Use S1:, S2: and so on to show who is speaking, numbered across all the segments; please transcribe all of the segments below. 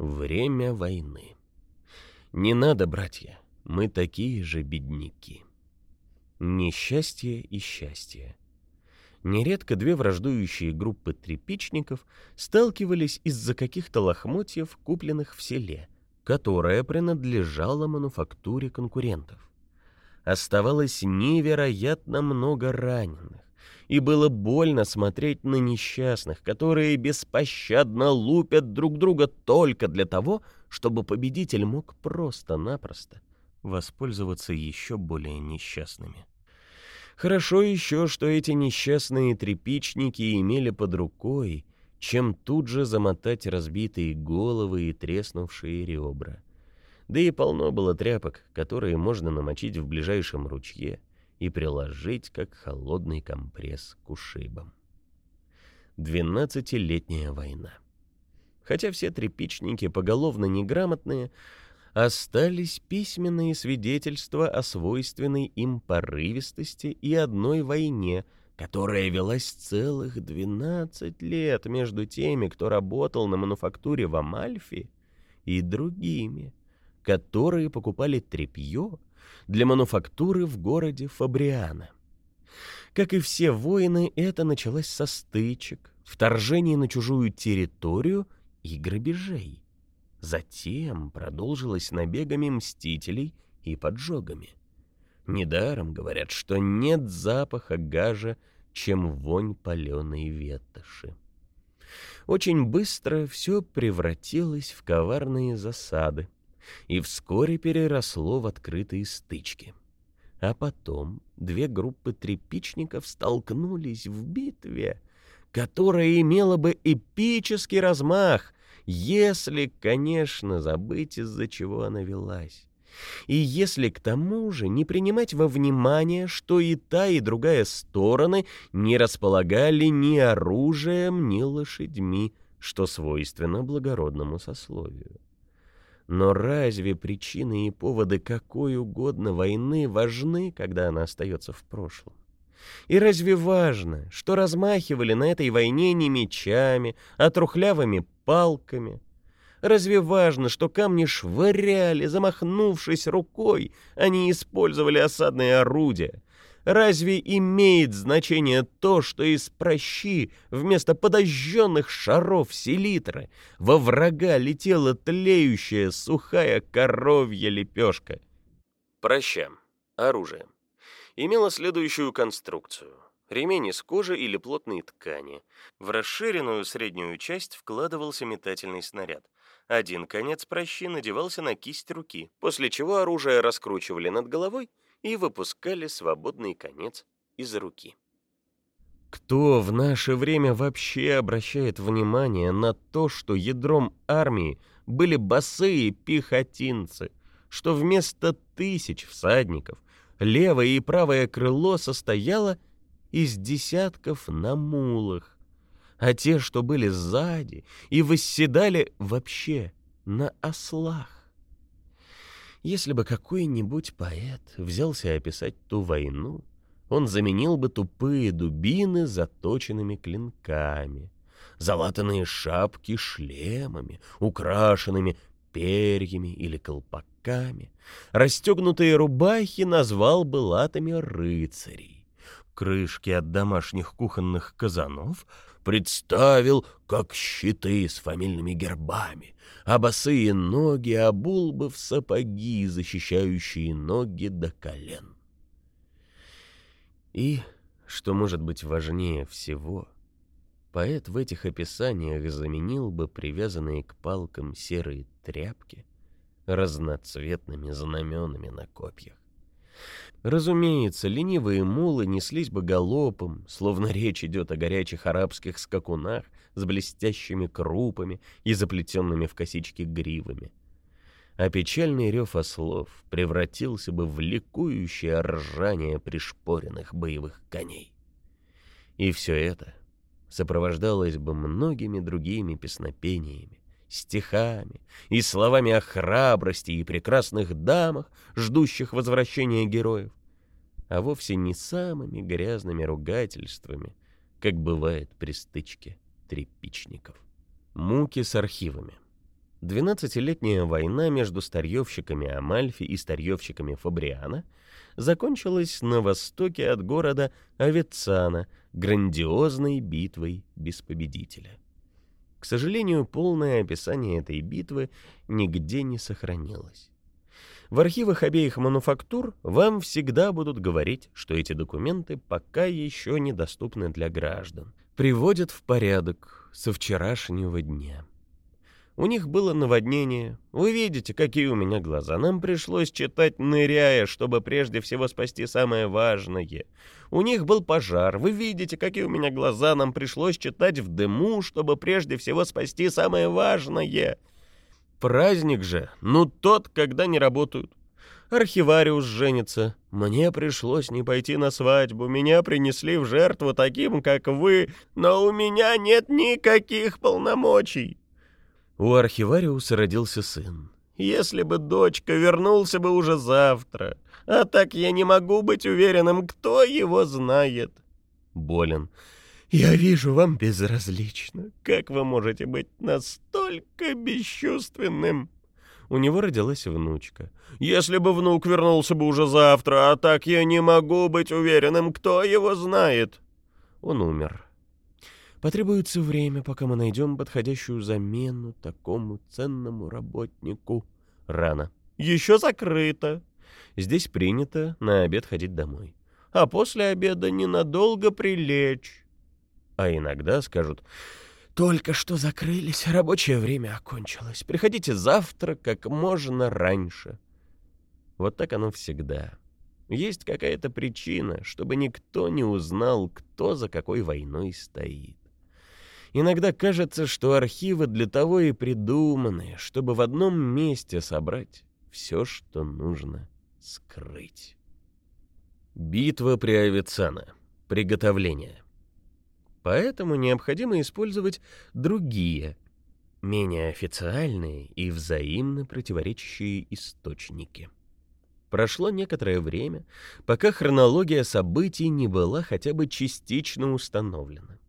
S1: Время войны. Не надо, братья, мы такие же бедняки. Несчастье и счастье. Нередко две враждующие группы трепичников сталкивались из-за каких-то лохмотьев, купленных в селе, которая принадлежала мануфактуре конкурентов. Оставалось невероятно много раненых, и было больно смотреть на несчастных, которые беспощадно лупят друг друга только для того, чтобы победитель мог просто-напросто воспользоваться еще более несчастными. Хорошо еще, что эти несчастные трепичники имели под рукой, чем тут же замотать разбитые головы и треснувшие ребра. Да и полно было тряпок, которые можно намочить в ближайшем ручье и приложить, как холодный компресс к ушибам. Двенадцатилетняя война. Хотя все трепичники поголовно неграмотные, остались письменные свидетельства о свойственной им порывистости и одной войне, которая велась целых 12 лет между теми, кто работал на мануфактуре в Амальфи, и другими, которые покупали тряпье для мануфактуры в городе Фабриана. Как и все войны, это началось со стычек, вторжений на чужую территорию и грабежей. Затем продолжилось набегами мстителей и поджогами. Недаром говорят, что нет запаха гажа, чем вонь паленой ветоши. Очень быстро все превратилось в коварные засады и вскоре переросло в открытые стычки. А потом две группы трепичников столкнулись в битве, которая имела бы эпический размах, если, конечно, забыть, из-за чего она велась. И если к тому же не принимать во внимание, что и та, и другая стороны не располагали ни оружием, ни лошадьми, что свойственно благородному сословию. Но разве причины и поводы какой угодно войны важны, когда она остается в прошлом? И разве важно, что размахивали на этой войне не мечами, а трухлявыми палками? Разве важно, что камни швыряли, замахнувшись рукой, не использовали осадные орудия? Разве имеет значение то, что из прощи вместо подожженных шаров селитры во врага летела тлеющая сухая коровья лепешка? Проща. Оружие имела следующую конструкцию. Ремень из кожи или плотной ткани. В расширенную среднюю часть вкладывался метательный снаряд. Один конец прощи надевался на кисть руки, после чего оружие раскручивали над головой и выпускали свободный конец из руки. Кто в наше время вообще обращает внимание на то, что ядром армии были босые пехотинцы, что вместо тысяч всадников Левое и правое крыло состояло из десятков на мулах, а те, что были сзади и восседали вообще на ослах. Если бы какой-нибудь поэт взялся описать ту войну, он заменил бы тупые дубины заточенными клинками, залатанные шапки шлемами, украшенными перьями или колпаками, расстегнутые рубахи назвал бы латами рыцарей. Крышки от домашних кухонных казанов представил как щиты с фамильными гербами, а босые ноги обул бы в сапоги, защищающие ноги до колен. И, что может быть важнее всего — Поэт в этих описаниях заменил бы привязанные к палкам серые тряпки разноцветными знаменами на копьях. Разумеется, ленивые мулы неслись бы галопом, словно речь идет о горячих арабских скакунах с блестящими крупами и заплетенными в косички гривами. А печальный рев ослов превратился бы в ликующее ржание пришпоренных боевых коней. И все это сопровождалось бы многими другими песнопениями, стихами и словами о храбрости и прекрасных дамах, ждущих возвращения героев, а вовсе не самыми грязными ругательствами, как бывает при стычке трепичников. Муки с архивами. Двенадцатилетняя война между старьевщиками Амальфи и старьевщиками Фабриана закончилась на востоке от города Авицана грандиозной битвой без победителя. К сожалению, полное описание этой битвы нигде не сохранилось. В архивах обеих мануфактур вам всегда будут говорить, что эти документы пока еще недоступны для граждан. Приводят в порядок со вчерашнего дня. У них было наводнение. Вы видите, какие у меня глаза. Нам пришлось читать, ныряя, чтобы прежде всего спасти самое важное. У них был пожар. Вы видите, какие у меня глаза. Нам пришлось читать в дыму, чтобы прежде всего спасти самое важное. Праздник же, ну тот, когда не работают. Архивариус женится. Мне пришлось не пойти на свадьбу. Меня принесли в жертву таким, как вы, но у меня нет никаких полномочий. У архивариуса родился сын. Если бы дочка вернулся бы уже завтра. А так я не могу быть уверенным, кто его знает. Болен. Я вижу, вам безразлично. Как вы можете быть настолько бесчувственным? У него родилась внучка. Если бы внук вернулся бы уже завтра, а так я не могу быть уверенным, кто его знает. Он умер. Потребуется время, пока мы найдем подходящую замену такому ценному работнику. Рано. Еще закрыто. Здесь принято на обед ходить домой. А после обеда ненадолго прилечь. А иногда скажут, только что закрылись, рабочее время окончилось. Приходите завтра как можно раньше. Вот так оно всегда. Есть какая-то причина, чтобы никто не узнал, кто за какой войной стоит. Иногда кажется, что архивы для того и придуманы, чтобы в одном месте собрать все, что нужно скрыть. Битва при Авицана. Приготовление. Поэтому необходимо использовать другие, менее официальные и взаимно противоречащие источники. Прошло некоторое время, пока хронология событий не была хотя бы частично установлена.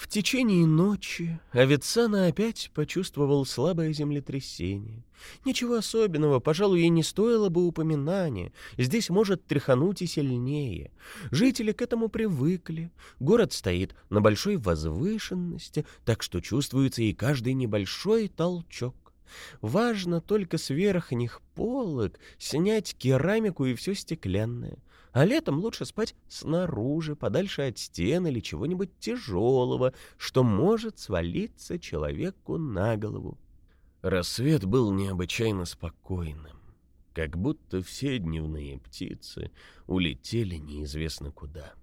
S1: В течение ночи Авицана опять почувствовал слабое землетрясение. Ничего особенного, пожалуй, и не стоило бы упоминания. Здесь может тряхануть и сильнее. Жители к этому привыкли. Город стоит на большой возвышенности, так что чувствуется и каждый небольшой толчок. Важно только с верхних полок снять керамику и все стеклянное. А летом лучше спать снаружи, подальше от стен или чего-нибудь тяжелого, что может свалиться человеку на голову. Рассвет был необычайно спокойным, как будто все дневные птицы улетели неизвестно куда.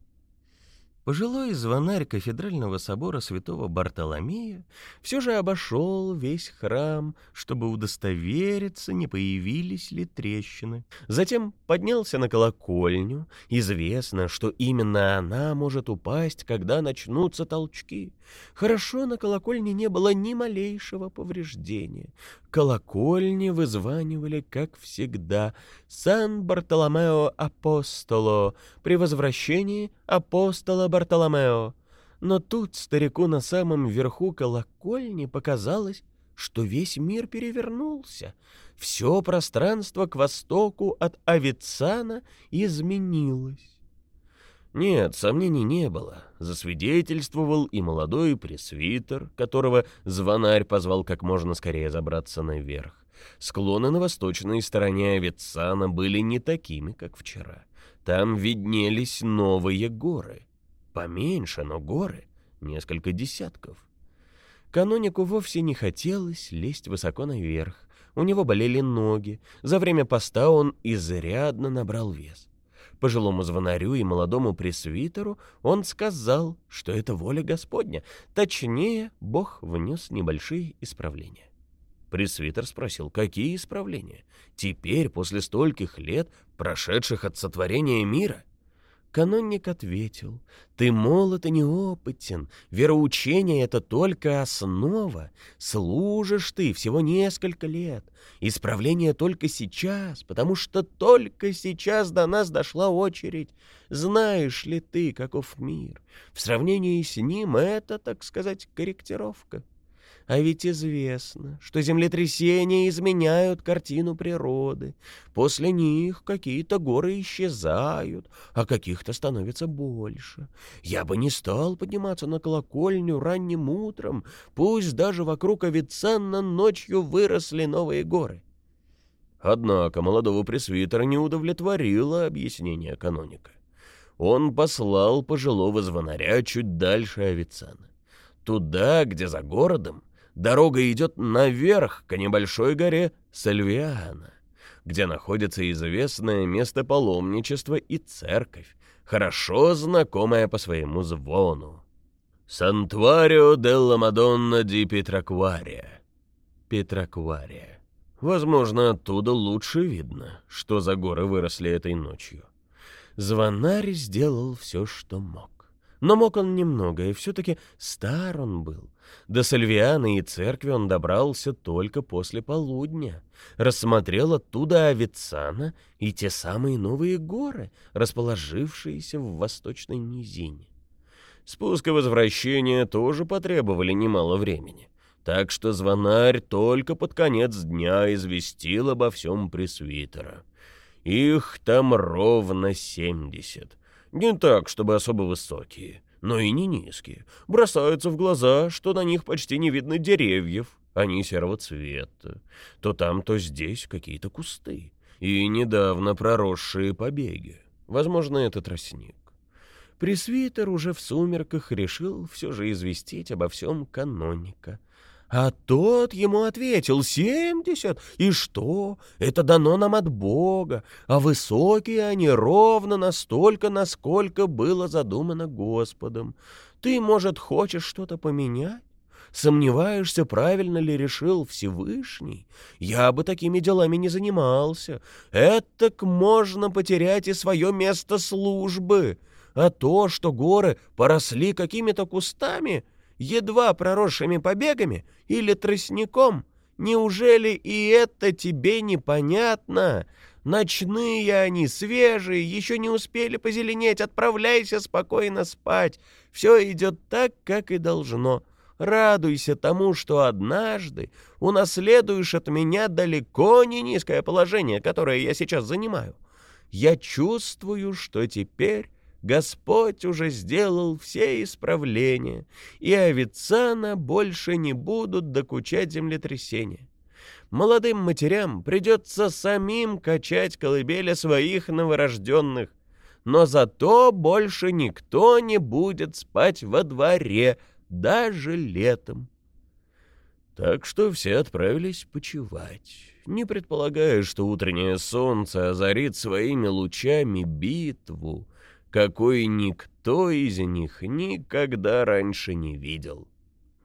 S1: Пожилой звонарь кафедрального собора святого Бартоломея все же обошел весь храм, чтобы удостовериться, не появились ли трещины. Затем поднялся на колокольню. Известно, что именно она может упасть, когда начнутся толчки. Хорошо на колокольне не было ни малейшего повреждения. Колокольни вызванивали, как всегда, «Сан Бартоломео Апостоло» при возвращении апостола Бартоломео. Но тут старику на самом верху колокольни показалось, что весь мир перевернулся. Все пространство к востоку от Авицана изменилось. Нет, сомнений не было. Засвидетельствовал и молодой пресвитер, которого звонарь позвал как можно скорее забраться наверх. Склоны на восточной стороне Авицана были не такими, как вчера. Там виднелись новые горы. Поменьше, но горы. Несколько десятков. Канонику вовсе не хотелось лезть высоко наверх. У него болели ноги. За время поста он изрядно набрал вес пожилому звонарю и молодому пресвитеру, он сказал, что это воля Господня. Точнее, Бог внес небольшие исправления. Пресвитер спросил, какие исправления? Теперь, после стольких лет, прошедших от сотворения мира? Канонник ответил, «Ты молод и неопытен, вероучение — это только основа, служишь ты всего несколько лет, исправление только сейчас, потому что только сейчас до нас дошла очередь. Знаешь ли ты, каков мир? В сравнении с ним это, так сказать, корректировка». А ведь известно, что землетрясения изменяют картину природы. После них какие-то горы исчезают, а каких-то становится больше. Я бы не стал подниматься на колокольню ранним утром, пусть даже вокруг Авиценна ночью выросли новые горы. Однако молодого пресвитера не удовлетворило объяснение каноника. Он послал пожилого звонаря чуть дальше Авиценна. Туда, где за городом дорога идет наверх к небольшой горе Сальвиана, где находится известное место паломничества и церковь, хорошо знакомая по своему звону. «Сантуарио делла Мадонна ди Петраквария». Петраквария. Возможно, оттуда лучше видно, что за горы выросли этой ночью. Звонарь сделал все, что мог. Но мог он немного, и все-таки стар он был. До Сальвиана и церкви он добрался только после полудня. Рассмотрел оттуда Авицана и те самые новые горы, расположившиеся в восточной низине. Спуск и возвращение тоже потребовали немало времени. Так что звонарь только под конец дня известил обо всем пресвитера. Их там ровно семьдесят. Не так, чтобы особо высокие, но и не низкие. Бросаются в глаза, что на них почти не видно деревьев. Они серого цвета. То там, то здесь какие-то кусты. И недавно проросшие побеги. Возможно, это тростник. Пресвитер уже в сумерках решил все же известить обо всем каноника. А тот ему ответил, «Семьдесят? И что? Это дано нам от Бога, а высокие они ровно настолько, насколько было задумано Господом. Ты, может, хочешь что-то поменять? Сомневаешься, правильно ли решил Всевышний? Я бы такими делами не занимался. Этак можно потерять и свое место службы. А то, что горы поросли какими-то кустами — едва проросшими побегами или тростником? Неужели и это тебе непонятно? Ночные они, свежие, еще не успели позеленеть, отправляйся спокойно спать. Все идет так, как и должно. Радуйся тому, что однажды унаследуешь от меня далеко не низкое положение, которое я сейчас занимаю. Я чувствую, что теперь Господь уже сделал все исправления, и овецана больше не будут докучать землетрясения. Молодым матерям придется самим качать колыбели своих новорожденных, но зато больше никто не будет спать во дворе, даже летом. Так что все отправились почевать, не предполагая, что утреннее солнце озарит своими лучами битву, какой никто из них никогда раньше не видел.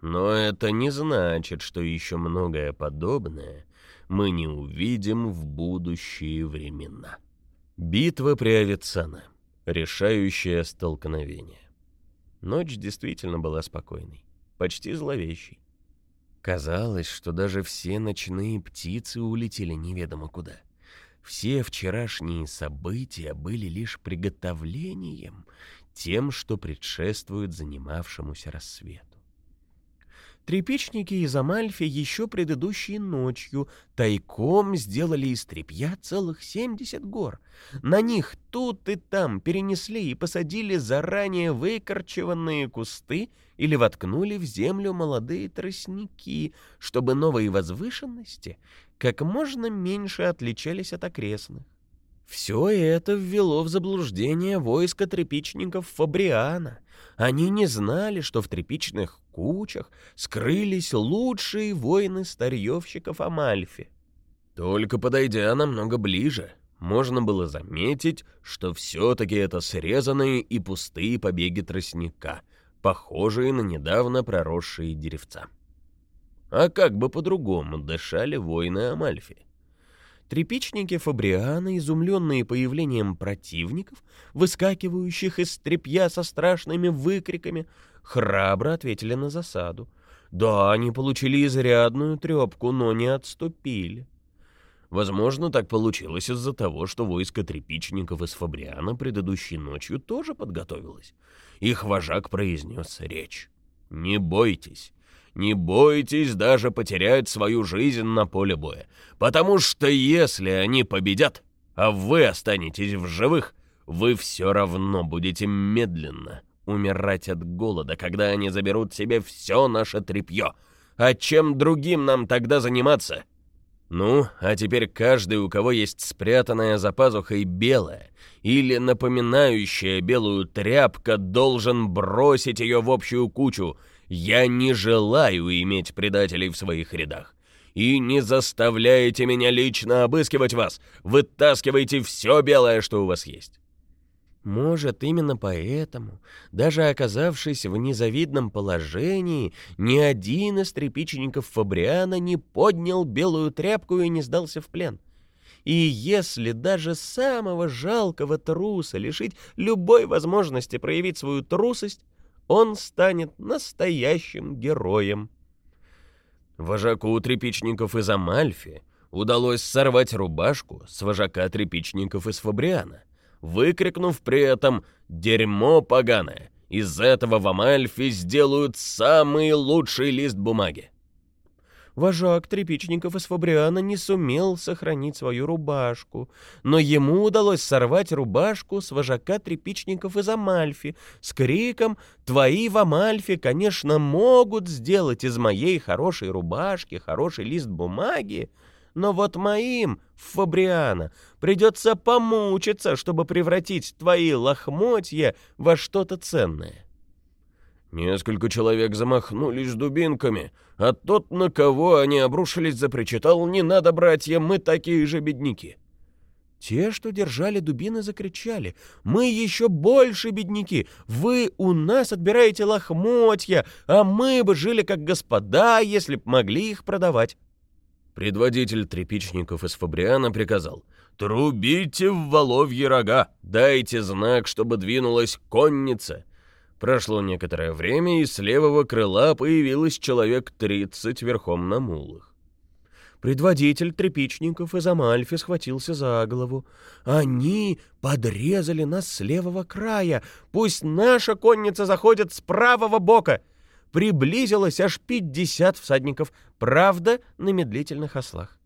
S1: Но это не значит, что еще многое подобное мы не увидим в будущие времена. Битва при Авицана. Решающее столкновение. Ночь действительно была спокойной, почти зловещей. Казалось, что даже все ночные птицы улетели неведомо куда — все вчерашние события были лишь приготовлением, тем, что предшествует занимавшемуся рассвету. Трепичники из Амальфи еще предыдущей ночью тайком сделали из тряпья целых семьдесят гор. На них тут и там перенесли и посадили заранее выкорчеванные кусты или воткнули в землю молодые тростники, чтобы новые возвышенности как можно меньше отличались от окрестных. Все это ввело в заблуждение войско тряпичников Фабриана. Они не знали, что в тряпичных кучах скрылись лучшие воины-старьевщиков Амальфи. Только подойдя намного ближе, можно было заметить, что все-таки это срезанные и пустые побеги тростника, похожие на недавно проросшие деревца. А как бы по-другому дышали воины Амальфи? Трепичники Фабриана, изумленные появлением противников, выскакивающих из трепья со страшными выкриками, храбро ответили на засаду. Да, они получили изрядную трепку, но не отступили. Возможно, так получилось из-за того, что войско трепичников из Фабриана предыдущей ночью тоже подготовилось. Их вожак произнес речь. «Не бойтесь, не бойтесь даже потерять свою жизнь на поле боя, потому что если они победят, а вы останетесь в живых, вы все равно будете медленно умирать от голода, когда они заберут себе все наше тряпье. А чем другим нам тогда заниматься? Ну, а теперь каждый, у кого есть спрятанная за пазухой белая или напоминающая белую тряпка, должен бросить ее в общую кучу. Я не желаю иметь предателей в своих рядах. И не заставляйте меня лично обыскивать вас. Вытаскивайте все белое, что у вас есть. Может, именно поэтому, даже оказавшись в незавидном положении, ни один из тряпичников Фабриана не поднял белую тряпку и не сдался в плен. И если даже самого жалкого труса лишить любой возможности проявить свою трусость, он станет настоящим героем. Вожаку тряпичников из Амальфи удалось сорвать рубашку с вожака тряпичников из Фабриана — выкрикнув при этом «Дерьмо поганое! Из этого в Амальфе сделают самый лучший лист бумаги!» Вожак тряпичников из Фабриана не сумел сохранить свою рубашку, но ему удалось сорвать рубашку с вожака тряпичников из Амальфи с криком «Твои в Амальфе, конечно, могут сделать из моей хорошей рубашки хороший лист бумаги, но вот моим, Фабриана, придется помучиться, чтобы превратить твои лохмотья во что-то ценное. Несколько человек замахнулись дубинками, а тот, на кого они обрушились, запричитал «Не надо, братья, мы такие же бедняки». Те, что держали дубины, закричали «Мы еще больше бедняки! Вы у нас отбираете лохмотья, а мы бы жили как господа, если б могли их продавать». Предводитель трепичников из Фабриана приказал «Трубите в воловьи рога, дайте знак, чтобы двинулась конница». Прошло некоторое время, и с левого крыла появилось человек тридцать верхом на мулах. Предводитель трепичников из Амальфи схватился за голову. «Они подрезали нас с левого края! Пусть наша конница заходит с правого бока!» приблизилось аж 50 всадников, правда, на медлительных ослах.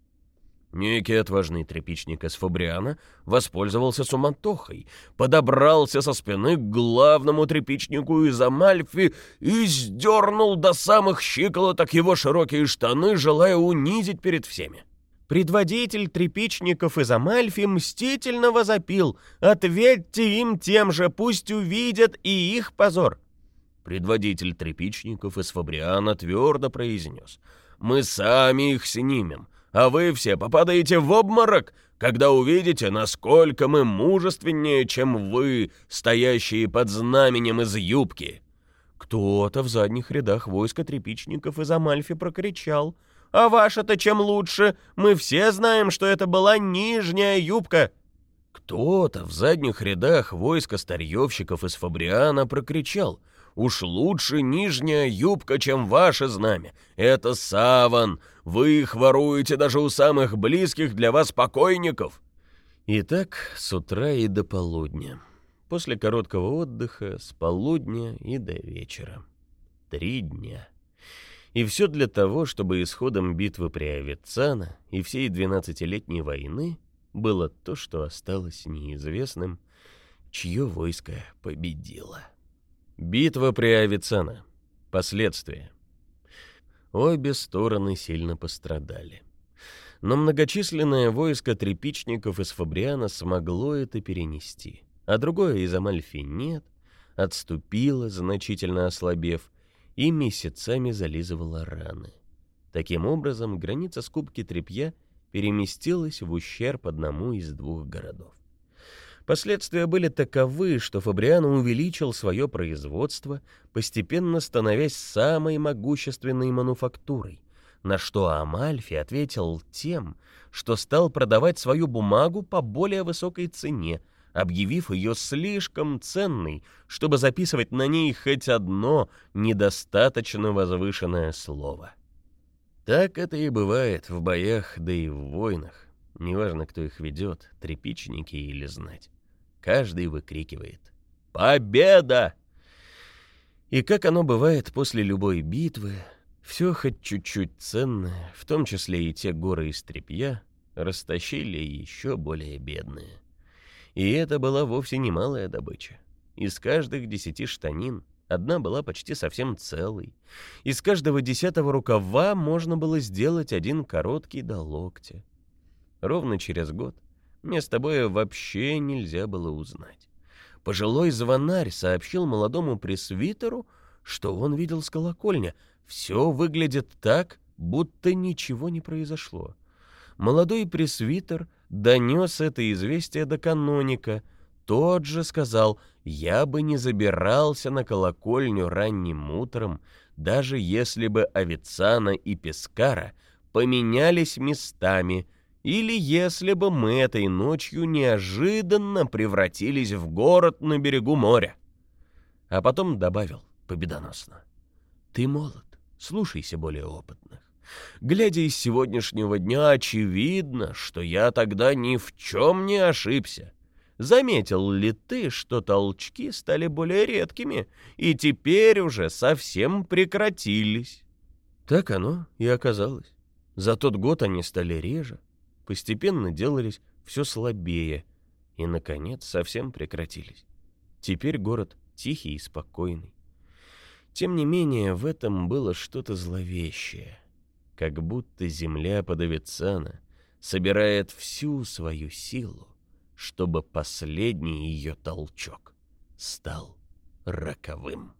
S1: Некий отважный тряпичник из Фабриана воспользовался суматохой, подобрался со спины к главному тряпичнику из Амальфи и сдернул до самых щиколоток его широкие штаны, желая унизить перед всеми. Предводитель тряпичников из Амальфи мстительно возопил «Ответьте им тем же, пусть увидят и их позор!» Предводитель трепичников из Фабриана твердо произнес. «Мы сами их снимем, а вы все попадаете в обморок, когда увидите, насколько мы мужественнее, чем вы, стоящие под знаменем из юбки». Кто-то в задних рядах войска трепичников из Амальфи прокричал. «А ваша-то чем лучше? Мы все знаем, что это была нижняя юбка!» Кто-то в задних рядах войска старьевщиков из Фабриана прокричал — Уж лучше нижняя юбка, чем ваше знамя. Это саван. Вы их воруете даже у самых близких для вас покойников. И так с утра и до полудня. После короткого отдыха с полудня и до вечера. Три дня. И все для того, чтобы исходом битвы при Авицана и всей двенадцатилетней войны было то, что осталось неизвестным, чье войско победило. Битва при Авицена. Последствия. Обе стороны сильно пострадали. Но многочисленное войско трепичников из Фабриана смогло это перенести, а другое из Амальфи нет, отступило, значительно ослабев, и месяцами зализывало раны. Таким образом, граница скупки тряпья переместилась в ущерб одному из двух городов. Последствия были таковы, что Фабриано увеличил свое производство, постепенно становясь самой могущественной мануфактурой, на что Амальфи ответил тем, что стал продавать свою бумагу по более высокой цене, объявив ее слишком ценной, чтобы записывать на ней хоть одно недостаточно возвышенное слово. Так это и бывает в боях, да и в войнах. Неважно, кто их ведет, тряпичники или знать. Каждый выкрикивает «Победа!». И как оно бывает после любой битвы, Все хоть чуть-чуть ценное, в том числе и те горы из тряпья, растащили еще более бедные. И это была вовсе не малая добыча. Из каждых десяти штанин одна была почти совсем целой. Из каждого десятого рукава можно было сделать один короткий до локтя. Ровно через год место боя вообще нельзя было узнать. Пожилой звонарь сообщил молодому пресвитеру, что он видел с колокольня. Все выглядит так, будто ничего не произошло. Молодой пресвитер донес это известие до каноника. Тот же сказал, я бы не забирался на колокольню ранним утром, даже если бы Авицана и Пескара поменялись местами, или если бы мы этой ночью неожиданно превратились в город на берегу моря. А потом добавил победоносно. Ты молод, слушайся более опытных. Глядя из сегодняшнего дня, очевидно, что я тогда ни в чем не ошибся. Заметил ли ты, что толчки стали более редкими и теперь уже совсем прекратились? Так оно и оказалось. За тот год они стали реже, постепенно делались все слабее и, наконец, совсем прекратились. Теперь город тихий и спокойный. Тем не менее, в этом было что-то зловещее — как будто земля подовицана собирает всю свою силу, чтобы последний ее толчок стал роковым.